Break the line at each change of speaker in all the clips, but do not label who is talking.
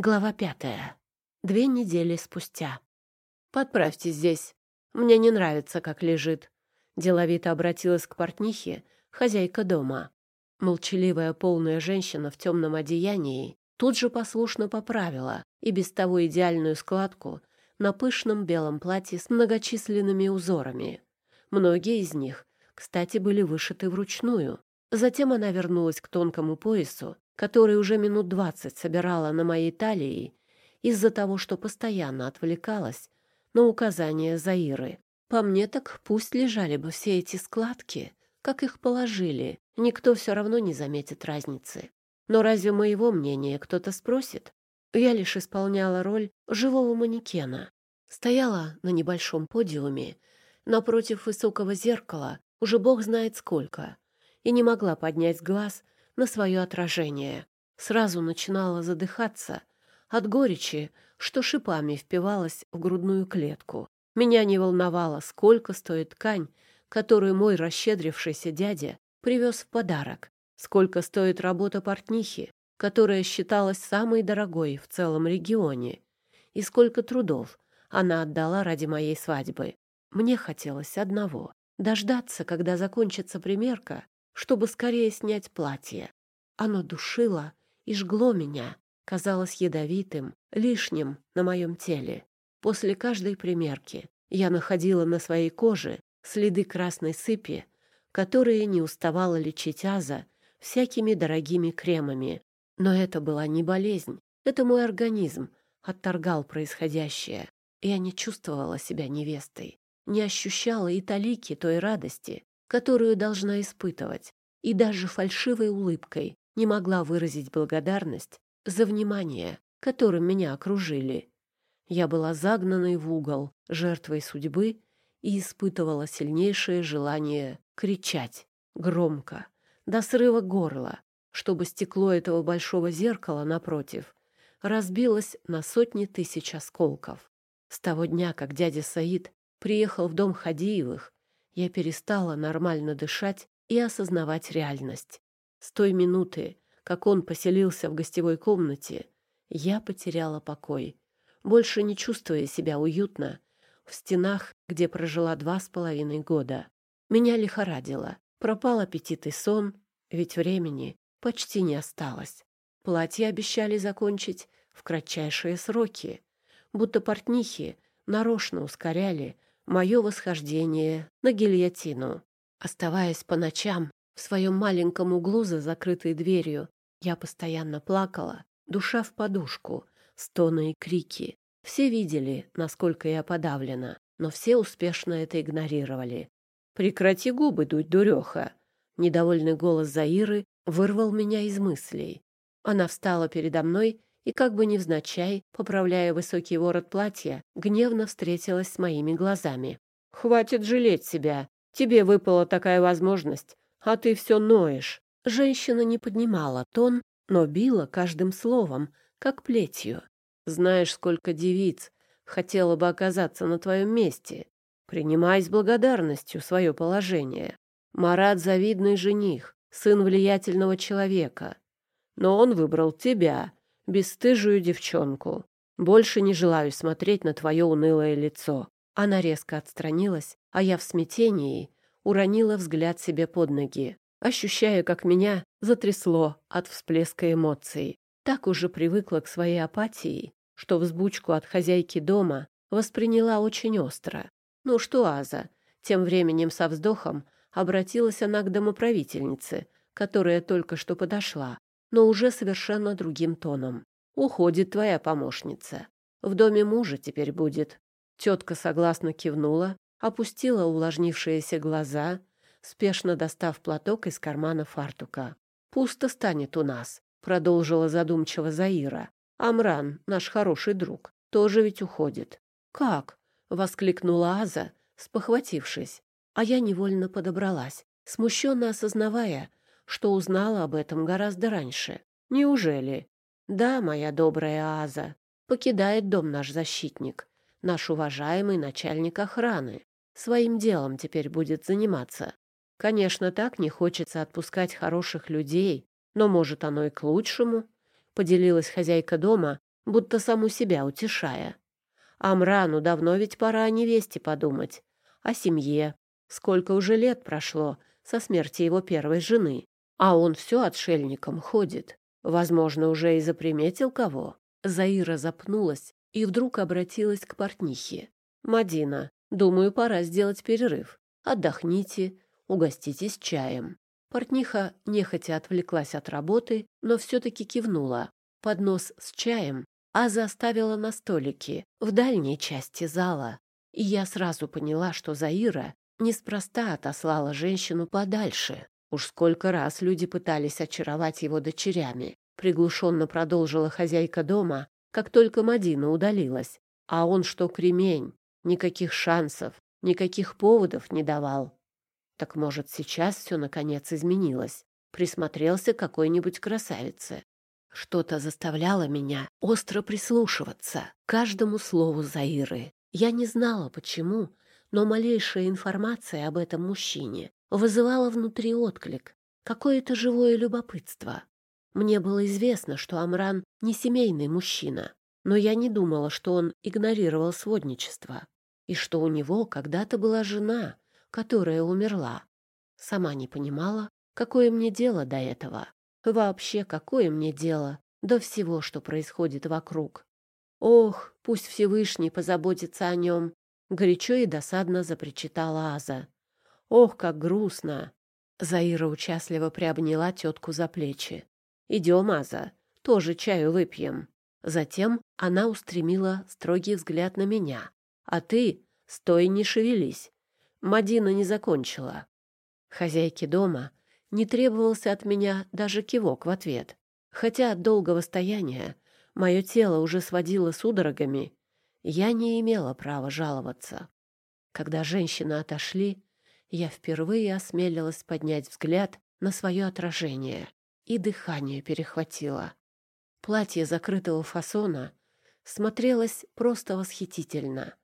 Глава пятая. Две недели спустя. «Подправьте здесь. Мне не нравится, как лежит». Деловито обратилась к портнихе хозяйка дома. Молчаливая полная женщина в темном одеянии тут же послушно поправила и без того идеальную складку на пышном белом платье с многочисленными узорами. Многие из них, кстати, были вышиты вручную. Затем она вернулась к тонкому поясу который уже минут двадцать собирала на моей талии из-за того, что постоянно отвлекалась на указания Заиры. По мне так пусть лежали бы все эти складки, как их положили, никто все равно не заметит разницы. Но разве моего мнения кто-то спросит? Я лишь исполняла роль живого манекена. Стояла на небольшом подиуме, напротив высокого зеркала, уже бог знает сколько, и не могла поднять глаз на свое отражение. Сразу начинала задыхаться от горечи, что шипами впивалась в грудную клетку. Меня не волновало, сколько стоит ткань, которую мой расщедрившийся дядя привез в подарок, сколько стоит работа портнихи, которая считалась самой дорогой в целом регионе, и сколько трудов она отдала ради моей свадьбы. Мне хотелось одного — дождаться, когда закончится примерка, чтобы скорее снять платье. Оно душило и жгло меня, казалось ядовитым, лишним на моем теле. После каждой примерки я находила на своей коже следы красной сыпи, которые не уставала лечить Аза всякими дорогими кремами. Но это была не болезнь, это мой организм отторгал происходящее. Я не чувствовала себя невестой, не ощущала и талики той радости, которую должна испытывать, и даже фальшивой улыбкой не могла выразить благодарность за внимание, которым меня окружили. Я была загнанной в угол, жертвой судьбы, и испытывала сильнейшее желание кричать громко, до срыва горла, чтобы стекло этого большого зеркала напротив разбилось на сотни тысяч осколков. С того дня, как дядя Саид приехал в дом Хадиевых, я перестала нормально дышать и осознавать реальность. С той минуты, как он поселился в гостевой комнате, я потеряла покой, больше не чувствуя себя уютно в стенах, где прожила два с половиной года. Меня лихорадило, пропал аппетит и сон, ведь времени почти не осталось. Платье обещали закончить в кратчайшие сроки, будто портнихи нарочно ускоряли мое восхождение на гильотину. Оставаясь по ночам в своем маленьком углу за закрытой дверью, я постоянно плакала, душа в подушку, стоны и крики. Все видели, насколько я подавлена, но все успешно это игнорировали. «Прекрати губы дуть, дуреха!» Недовольный голос Заиры вырвал меня из мыслей. Она встала передо мной и, как бы невзначай, поправляя высокий ворот платья, гневно встретилась с моими глазами. «Хватит жалеть себя. Тебе выпала такая возможность, а ты все ноешь. Женщина не поднимала тон, но била каждым словом, как плетью. Знаешь, сколько девиц хотела бы оказаться на твоем месте. Принимай с благодарностью свое положение. Марат — завидный жених, сын влиятельного человека. Но он выбрал тебя, бесстыжую девчонку. Больше не желаю смотреть на твое унылое лицо. Она резко отстранилась, а я в смятении уронила взгляд себе под ноги, ощущая, как меня затрясло от всплеска эмоций. Так уже привыкла к своей апатии, что взбучку от хозяйки дома восприняла очень остро. «Ну что, Аза?» Тем временем со вздохом обратилась она к домоправительнице, которая только что подошла, но уже совершенно другим тоном. «Уходит твоя помощница. В доме мужа теперь будет». Тетка согласно кивнула, опустила увлажнившиеся глаза, спешно достав платок из кармана фартука. «Пусто станет у нас», — продолжила задумчиво Заира. «Амран, наш хороший друг, тоже ведь уходит». «Как?» — воскликнула Аза, спохватившись. А я невольно подобралась, смущенно осознавая, что узнала об этом гораздо раньше. «Неужели?» «Да, моя добрая Аза, покидает дом наш защитник, наш уважаемый начальник охраны своим делом теперь будет заниматься. Конечно, так не хочется отпускать хороших людей, но, может, оно и к лучшему. Поделилась хозяйка дома будто саму себя утешая. Амрану давно ведь пора о невесте подумать, о семье. Сколько уже лет прошло со смерти его первой жены, а он все отшельником ходит. Возможно, уже и заприметил кого. Заира запнулась и вдруг обратилась к портнихе. «Мадина, думаю, пора сделать перерыв. Отдохните, угоститесь чаем». Портниха нехотя отвлеклась от работы, но все-таки кивнула. Поднос с чаем а заставила на столике в дальней части зала. И я сразу поняла, что Заира неспроста отослала женщину подальше. Уж сколько раз люди пытались очаровать его дочерями. Приглушенно продолжила хозяйка дома, как только Мадина удалилась. А он что кремень, никаких шансов, никаких поводов не давал. Так может, сейчас все наконец изменилось? Присмотрелся какой-нибудь красавице. Что-то заставляло меня остро прислушиваться к каждому слову Заиры. Я не знала, почему, но малейшая информация об этом мужчине вызывала внутри отклик, какое-то живое любопытство. Мне было известно, что Амран не семейный мужчина, но я не думала, что он игнорировал сводничество и что у него когда-то была жена, которая умерла. Сама не понимала, какое мне дело до этого. Вообще, какое мне дело до всего, что происходит вокруг? Ох, пусть Всевышний позаботится о нем. Горячо и досадно запричитала Аза. Ох, как грустно. Заира участливо приобняла тетку за плечи. Идем, Аза, тоже чаю выпьем. Затем она устремила строгий взгляд на меня. А ты стой, не шевелись. Мадина не закончила. Хозяйки дома не требовался от меня даже кивок в ответ. Хотя от долгого стояния мое тело уже сводило судорогами, я не имела права жаловаться. Когда женщины отошли, я впервые осмелилась поднять взгляд на свое отражение, и дыхание перехватило. Платье закрытого фасона смотрелось просто восхитительно.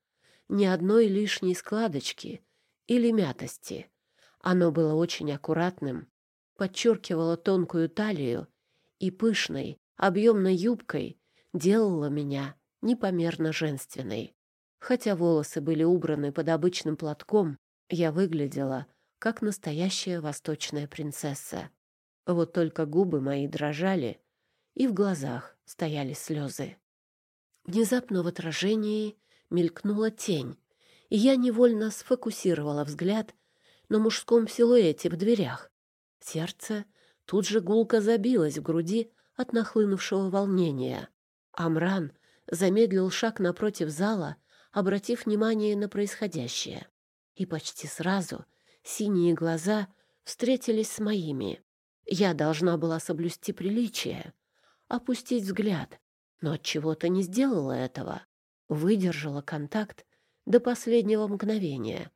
Ни одной лишней складочки или мятости. Оно было очень аккуратным подчеркивала тонкую талию и пышной, объемной юбкой делала меня непомерно женственной. Хотя волосы были убраны под обычным платком, я выглядела как настоящая восточная принцесса. Вот только губы мои дрожали, и в глазах стояли слезы. Внезапно в отражении мелькнула тень, и я невольно сфокусировала взгляд на мужском силуэте в дверях. Сердце тут же гулко забилось в груди от нахлынувшего волнения. Амран замедлил шаг напротив зала, обратив внимание на происходящее. И почти сразу синие глаза встретились с моими. Я должна была соблюсти приличие, опустить взгляд, но от чего-то не сделала этого. Выдержала контакт до последнего мгновения,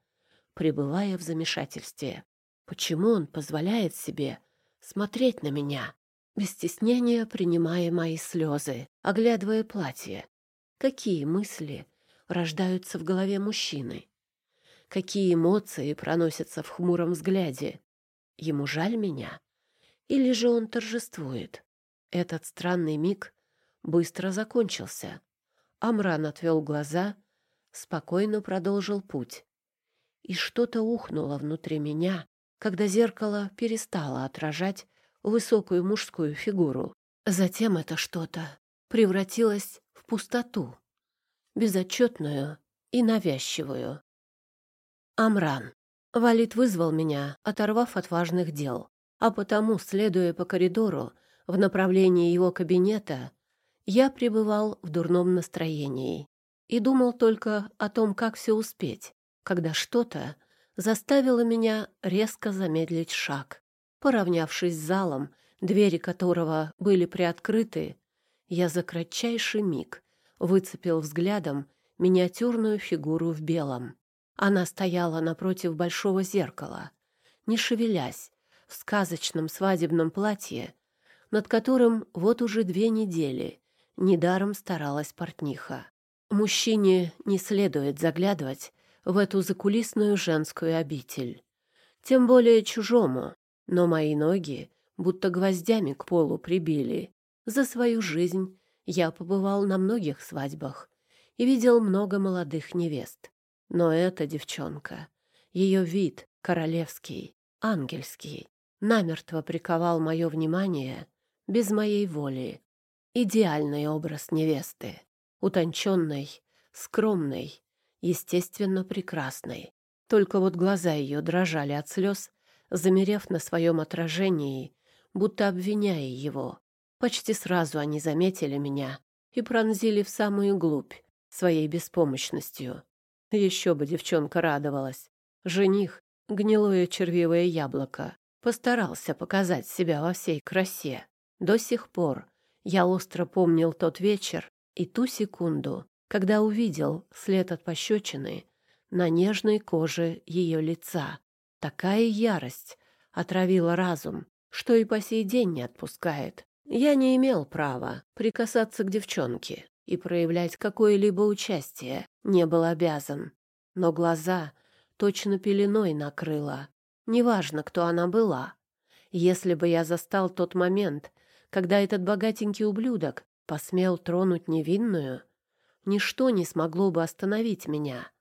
пребывая в замешательстве. Почему он позволяет себе смотреть на меня, без стеснения принимая мои слезы, оглядывая платье? Какие мысли рождаются в голове мужчины? Какие эмоции проносятся в хмуром взгляде? Ему жаль меня? Или же он торжествует? Этот странный миг быстро закончился. Амран отвел глаза, спокойно продолжил путь. И что-то ухнуло внутри меня, когда зеркало перестало отражать высокую мужскую фигуру. Затем это что-то превратилось в пустоту, безотчетную и навязчивую. Амран. Валит вызвал меня, оторвав от важных дел, а потому, следуя по коридору в направлении его кабинета, я пребывал в дурном настроении и думал только о том, как все успеть, когда что-то заставило меня резко замедлить шаг. Поравнявшись с залом, двери которого были приоткрыты, я за кратчайший миг выцепил взглядом миниатюрную фигуру в белом. Она стояла напротив большого зеркала, не шевелясь, в сказочном свадебном платье, над которым вот уже две недели недаром старалась портниха. Мужчине не следует заглядывать в эту закулисную женскую обитель. Тем более чужому, но мои ноги будто гвоздями к полу прибили. За свою жизнь Я побывал на многих свадьбах и видел много молодых невест. Но эта девчонка, ее вид королевский, ангельский, намертво приковал мое внимание без моей воли. Идеальный образ невесты, утонченной, скромной, естественно прекрасной. Только вот глаза ее дрожали от слез, замерев на своем отражении, будто обвиняя его. Почти сразу они заметили меня и пронзили в самую глубь своей беспомощностью. Еще бы девчонка радовалась. Жених, гнилое червивое яблоко, постарался показать себя во всей красе. До сих пор я остро помнил тот вечер и ту секунду, когда увидел след от пощечины на нежной коже ее лица. Такая ярость отравила разум, что и по сей день не отпускает. Я не имел права прикасаться к девчонке и проявлять какое-либо участие, не был обязан. Но глаза точно пеленой накрыло. Неважно, кто она была. Если бы я застал тот момент, когда этот богатенький ублюдок посмел тронуть невинную, ничто не смогло бы остановить меня.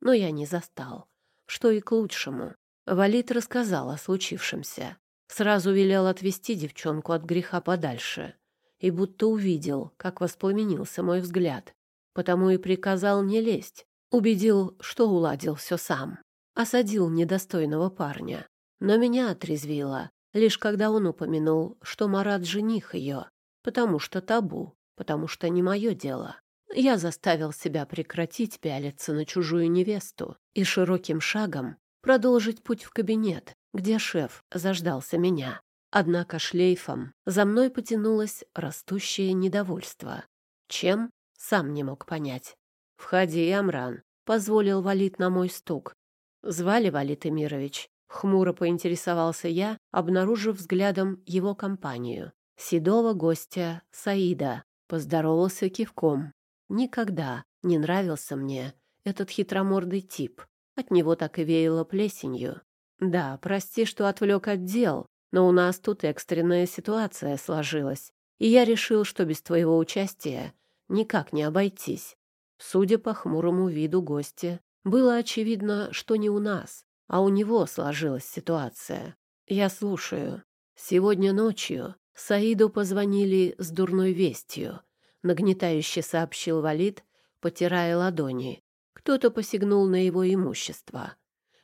Но я не застал, что и к лучшему. Валит рассказал о случившемся. Сразу велел отвести девчонку от греха подальше. И будто увидел, как воспламенился мой взгляд. Потому и приказал не лезть. Убедил, что уладил все сам. Осадил недостойного парня. Но меня отрезвило, лишь когда он упомянул, что Марат жених ее, потому что табу, потому что не мое дело. Я заставил себя прекратить пялиться на чужую невесту и широким шагом продолжить путь в кабинет, где шеф заждался меня. Однако шлейфом за мной потянулось растущее недовольство. Чем? Сам не мог понять. «Входи, Амран», — позволил Валит на мой стук. Звали Валит Эмирович. Хмуро поинтересовался я, обнаружив взглядом его компанию. Седого гостя Саида поздоровался кивком. Никогда не нравился мне этот хитромордый тип. От него так и веяло плесенью. Да, прости, что отвлек от дел, но у нас тут экстренная ситуация сложилась, и я решил, что без твоего участия никак не обойтись. Судя по хмурому виду гостя, было очевидно, что не у нас, а у него сложилась ситуация. Я слушаю. Сегодня ночью Саиду позвонили с дурной вестью нагнетающе сообщил Валид, потирая ладони. Кто-то посягнул на его имущество.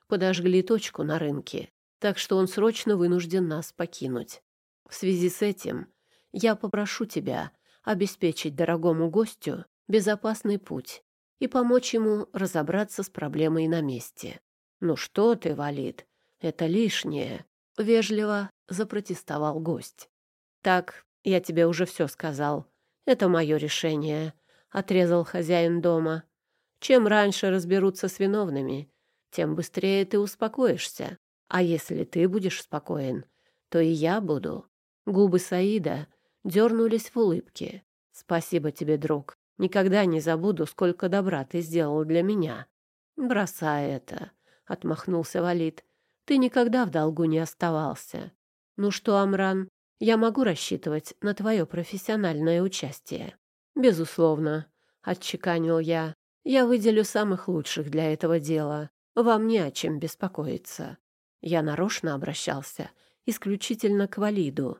Подожгли точку на рынке, так что он срочно вынужден нас покинуть. В связи с этим я попрошу тебя обеспечить дорогому гостю безопасный путь и помочь ему разобраться с проблемой на месте. «Ну что ты, Валид, это лишнее», — вежливо запротестовал гость. «Так, я тебе уже все сказал. Это мое решение, отрезал хозяин дома. Чем раньше разберутся с виновными, тем быстрее ты успокоишься. А если ты будешь спокоен, то и я буду. Губы Саида дернулись в улыбке. Спасибо тебе, друг. Никогда не забуду, сколько добра ты сделал для меня. Бросай это, отмахнулся Валид. Ты никогда в долгу не оставался. Ну что, Амран, я могу рассчитывать на твое профессиональное участие. Безусловно, отчеканил я. Я выделю самых лучших для этого дела. Вам не о чем беспокоиться. Я нарочно обращался исключительно к Валиду,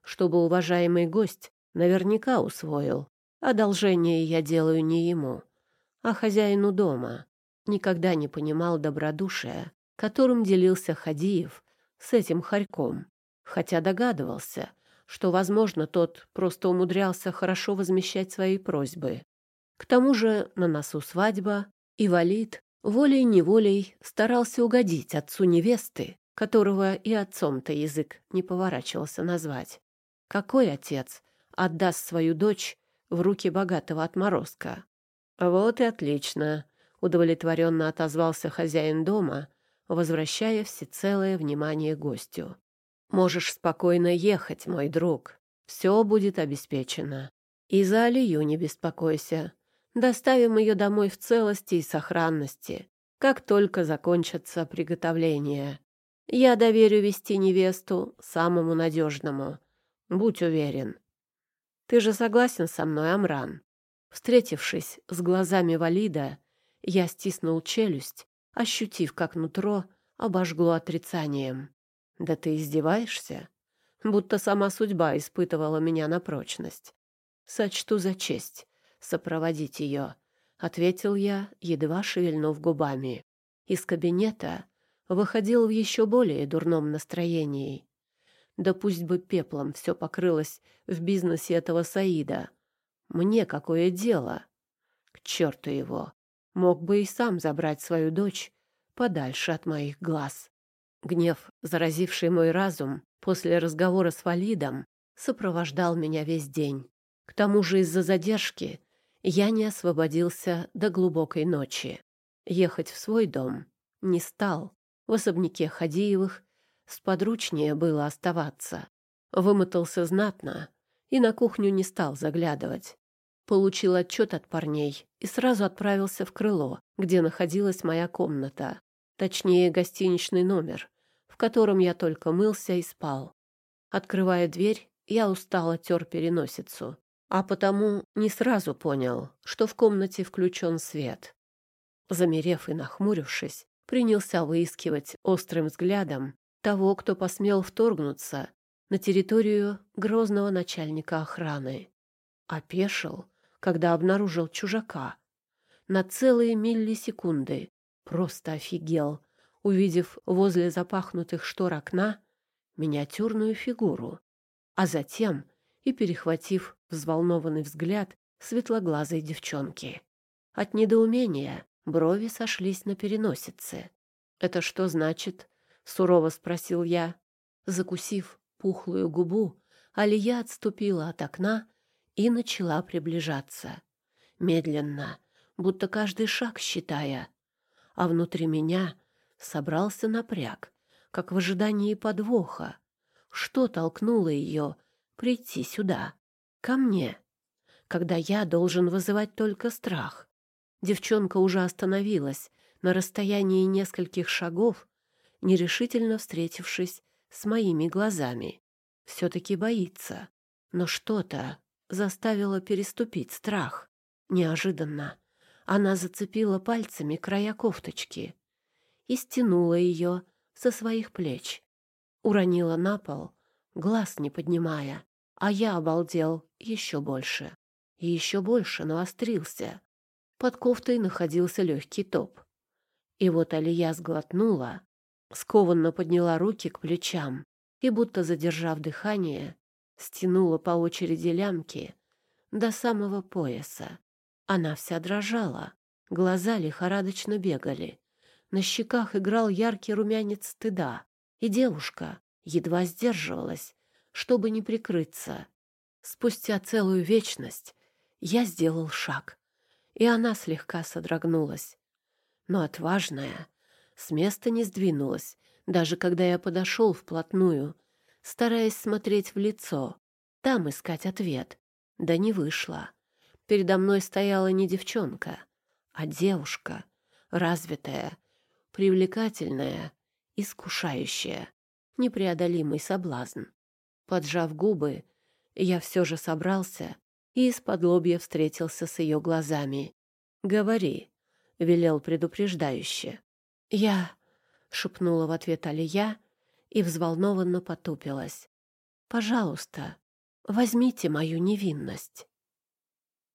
чтобы уважаемый гость наверняка усвоил. Одолжение я делаю не ему, а хозяину дома. Никогда не понимал добродушия, которым делился Хадиев с этим хорьком хотя догадывался, что, возможно, тот просто умудрялся хорошо возмещать свои просьбы. К тому же на носу свадьба, и Валид волей-неволей старался угодить отцу невесты, которого и отцом-то язык не поворачивался назвать. Какой отец отдаст свою дочь в руки богатого отморозка? Вот и отлично, удовлетворенно отозвался хозяин дома, возвращая всецелое внимание гостю. Можешь спокойно ехать, мой друг. Все будет обеспечено. И за Алию не беспокойся. Доставим ее домой в целости и сохранности, как только закончатся приготовления. Я доверю вести невесту самому надежному. Будь уверен. Ты же согласен со мной, Амран?» Встретившись с глазами Валида, я стиснул челюсть, ощутив, как нутро обожгло отрицанием. «Да ты издеваешься?» Будто сама судьба испытывала меня на прочность. «Сочту за честь сопроводить ее», — ответил я, едва шевельнув губами. Из кабинета выходил в еще более дурном настроении. Да пусть бы пеплом все покрылось в бизнесе этого Саида. Мне какое дело? К черту его. Мог бы и сам забрать свою дочь подальше от моих глаз. Гнев, заразивший мой разум после разговора с Валидом, сопровождал меня весь день. К тому же из-за задержки я не освободился до глубокой ночи. Ехать в свой дом не стал. В особняке Хадиевых сподручнее было оставаться. Вымотался знатно и на кухню не стал заглядывать. Получил отчет от парней и сразу отправился в крыло, где находилась моя комната. Точнее, гостиничный номер, в котором я только мылся и спал. Открывая дверь, я устало тер переносицу, а потому не сразу понял, что в комнате включен свет. Замерев и нахмурившись, принялся выискивать острым взглядом того, кто посмел вторгнуться на территорию грозного начальника охраны. Опешил, когда обнаружил чужака. На целые миллисекунды просто офигел, увидев возле запахнутых штор окна миниатюрную фигуру, а затем и перехватив взволнованный взгляд светлоглазой девчонки. От недоумения Брови сошлись на переносице. «Это что значит?» — сурово спросил я. Закусив пухлую губу, Алия отступила от окна и начала приближаться. Медленно, будто каждый шаг считая. А внутри меня собрался напряг, как в ожидании подвоха. Что толкнуло ее прийти сюда, ко мне, когда я должен вызывать только страх? Девчонка уже остановилась на расстоянии нескольких шагов, нерешительно встретившись с моими глазами. Все-таки боится. Но что-то заставило переступить страх. Неожиданно она зацепила пальцами края кофточки и стянула ее со своих плеч. Уронила на пол, глаз не поднимая, а я обалдел еще больше. И еще больше навострился. Под кофтой находился легкий топ. И вот Алия сглотнула, скованно подняла руки к плечам и, будто задержав дыхание, стянула по очереди лямки до самого пояса. Она вся дрожала, глаза лихорадочно бегали, на щеках играл яркий румянец стыда, и девушка едва сдерживалась, чтобы не прикрыться. Спустя целую вечность я сделал шаг и она слегка содрогнулась. Но отважная с места не сдвинулась, даже когда я подошел вплотную, стараясь смотреть в лицо, там искать ответ. Да не вышло. Передо мной стояла не девчонка, а девушка, развитая, привлекательная, искушающая, непреодолимый соблазн. Поджав губы, я все же собрался и из-под лобья встретился с ее глазами. «Говори», — велел предупреждающе. «Я...» — шепнула в ответ Алия и взволнованно потупилась. «Пожалуйста, возьмите мою невинность».